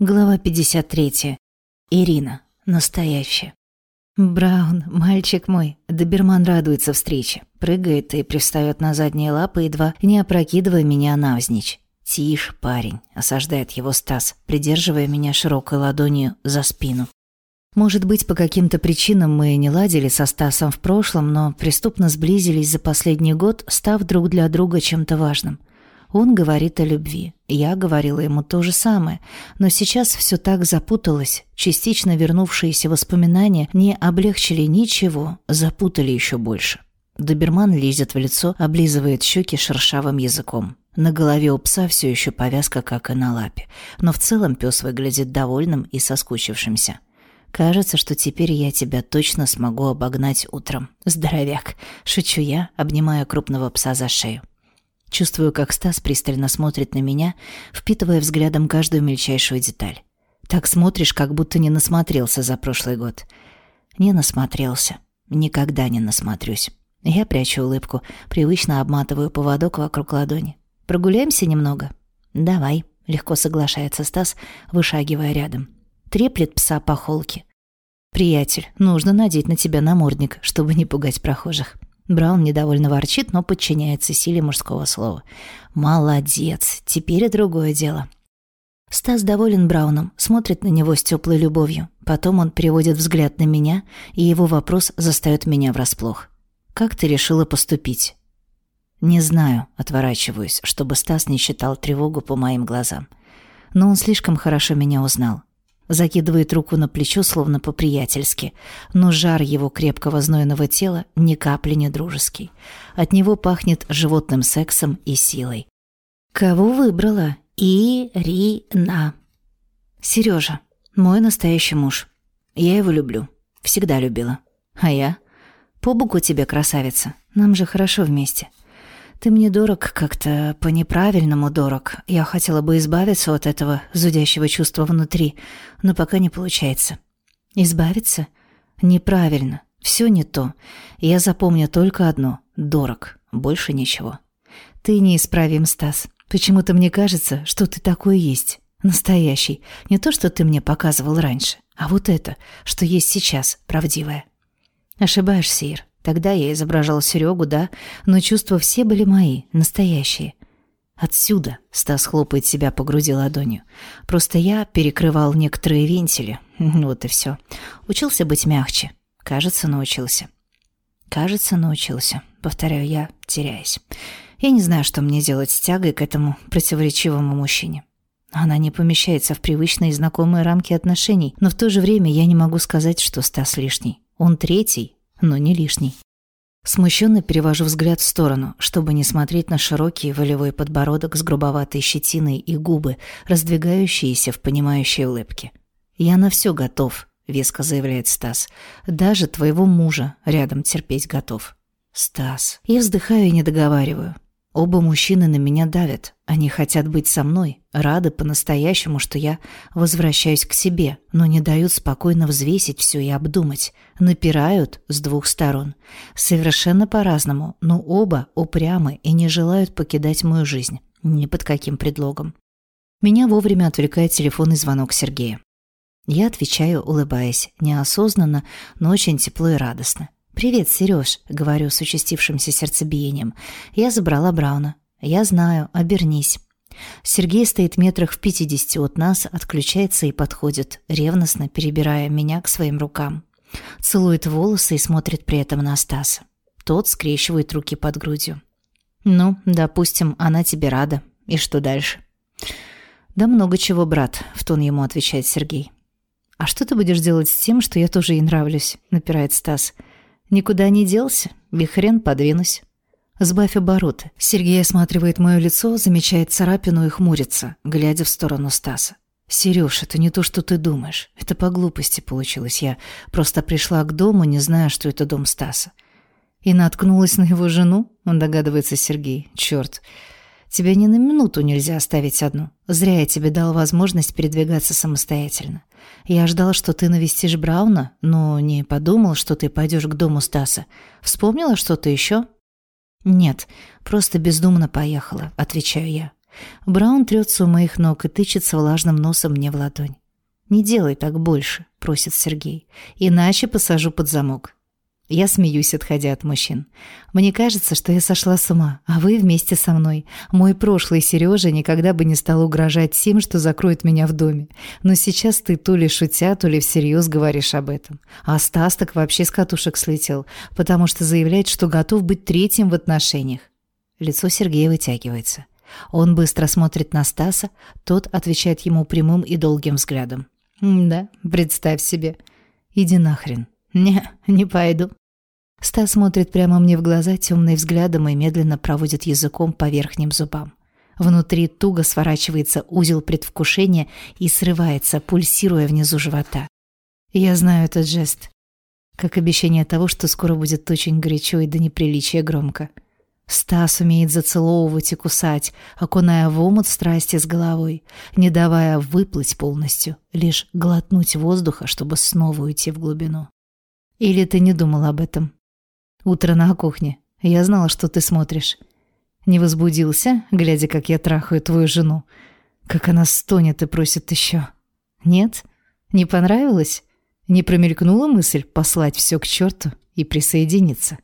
Глава 53. Ирина. Настоящая. Браун, мальчик мой. Доберман радуется встрече. Прыгает и пристает на задние лапы, едва не опрокидывая меня навзничь. «Тише, парень», — осаждает его Стас, придерживая меня широкой ладонью за спину. Может быть, по каким-то причинам мы не ладили со Стасом в прошлом, но преступно сблизились за последний год, став друг для друга чем-то важным. Он говорит о любви. Я говорила ему то же самое. Но сейчас все так запуталось. Частично вернувшиеся воспоминания не облегчили ничего, запутали еще больше. Доберман лезет в лицо, облизывает щеки шершавым языком. На голове у пса все еще повязка, как и на лапе. Но в целом пес выглядит довольным и соскучившимся. Кажется, что теперь я тебя точно смогу обогнать утром. Здоровяк. Шучу я, обнимая крупного пса за шею. Чувствую, как Стас пристально смотрит на меня, впитывая взглядом каждую мельчайшую деталь. Так смотришь, как будто не насмотрелся за прошлый год. Не насмотрелся. Никогда не насмотрюсь. Я прячу улыбку, привычно обматываю поводок вокруг ладони. «Прогуляемся немного?» «Давай», — легко соглашается Стас, вышагивая рядом. Треплет пса по холке. «Приятель, нужно надеть на тебя намордник, чтобы не пугать прохожих». Браун недовольно ворчит, но подчиняется силе мужского слова. «Молодец! Теперь другое дело». Стас доволен Брауном, смотрит на него с теплой любовью. Потом он переводит взгляд на меня, и его вопрос застаёт меня врасплох. «Как ты решила поступить?» «Не знаю», — отворачиваюсь, чтобы Стас не считал тревогу по моим глазам. Но он слишком хорошо меня узнал. Закидывает руку на плечо, словно по-приятельски, но жар его крепкого знойного тела ни капли не дружеский. От него пахнет животным сексом и силой. «Кого выбрала? Ирина». «Сережа, мой настоящий муж. Я его люблю. Всегда любила. А я? По боку тебе, красавица. Нам же хорошо вместе». Ты мне дорог как-то по-неправильному дорог. Я хотела бы избавиться от этого зудящего чувства внутри, но пока не получается. Избавиться? Неправильно. Все не то. Я запомню только одно — дорог. Больше ничего. Ты неисправим, Стас. Почему-то мне кажется, что ты такой есть. Настоящий. Не то, что ты мне показывал раньше, а вот это, что есть сейчас, правдивое. Ошибаешься, Ир. Тогда я изображал Серегу, да, но чувства все были мои, настоящие. Отсюда Стас хлопает себя по груди ладонью. Просто я перекрывал некоторые вентили. Вот и все. Учился быть мягче. Кажется, научился. Кажется, научился. Повторяю я, теряясь. Я не знаю, что мне делать с тягой к этому противоречивому мужчине. Она не помещается в привычные знакомые рамки отношений, но в то же время я не могу сказать, что Стас лишний. Он третий, но не лишний. Смущенно перевожу взгляд в сторону, чтобы не смотреть на широкий волевой подбородок с грубоватой щетиной и губы, раздвигающиеся в понимающей улыбке. «Я на все готов», — веско заявляет Стас. «Даже твоего мужа рядом терпеть готов». «Стас». Я вздыхаю и не договариваю. Оба мужчины на меня давят. Они хотят быть со мной, рады по-настоящему, что я возвращаюсь к себе, но не дают спокойно взвесить все и обдумать. Напирают с двух сторон. Совершенно по-разному, но оба упрямы и не желают покидать мою жизнь. Ни под каким предлогом. Меня вовремя отвлекает телефонный звонок Сергея. Я отвечаю, улыбаясь, неосознанно, но очень тепло и радостно. «Привет, Серёж», — говорю с участившимся сердцебиением. «Я забрала Брауна. Я знаю, обернись». Сергей стоит метрах в пятидесяти от нас, отключается и подходит, ревностно перебирая меня к своим рукам. Целует волосы и смотрит при этом на Стаса. Тот скрещивает руки под грудью. «Ну, допустим, она тебе рада. И что дальше?» «Да много чего, брат», — в тон ему отвечает Сергей. «А что ты будешь делать с тем, что я тоже ей нравлюсь?» — напирает Стас. «Стас». Никуда не делся, и хрен подвинусь. Сбавь обороты. Сергей осматривает мое лицо, замечает царапину и хмурится, глядя в сторону Стаса. «Серёж, это не то, что ты думаешь. Это по глупости получилось. Я просто пришла к дому, не зная, что это дом Стаса. И наткнулась на его жену?» Он догадывается Сергей. «Чёрт. Тебя ни на минуту нельзя оставить одну. Зря я тебе дал возможность передвигаться самостоятельно. Я ждал, что ты навестишь Брауна, но не подумал, что ты пойдешь к дому Стаса. Вспомнила что-то еще? Нет, просто бездумно поехала, отвечаю я. Браун трется у моих ног и тычется влажным носом мне в ладонь. «Не делай так больше», — просит Сергей. «Иначе посажу под замок». Я смеюсь, отходя от мужчин. Мне кажется, что я сошла с ума, а вы вместе со мной. Мой прошлый Сережа никогда бы не стал угрожать тем, что закроет меня в доме. Но сейчас ты то ли шутя, то ли всерьез говоришь об этом. А Стас так вообще с катушек слетел, потому что заявляет, что готов быть третьим в отношениях. Лицо Сергея вытягивается. Он быстро смотрит на Стаса, тот отвечает ему прямым и долгим взглядом. «Да, представь себе. Иди нахрен». «Не, не пойду». Стас смотрит прямо мне в глаза темным взглядом и медленно проводит языком по верхним зубам. Внутри туго сворачивается узел предвкушения и срывается, пульсируя внизу живота. Я знаю этот жест. Как обещание того, что скоро будет очень горячо и до неприличия громко. Стас умеет зацеловывать и кусать, окуная в омут страсти с головой, не давая выплыть полностью, лишь глотнуть воздуха, чтобы снова уйти в глубину. Или ты не думал об этом? Утро на кухне. Я знала, что ты смотришь. Не возбудился, глядя, как я трахаю твою жену? Как она стонет и просит еще. Нет? Не понравилось? Не промелькнула мысль послать все к черту и присоединиться?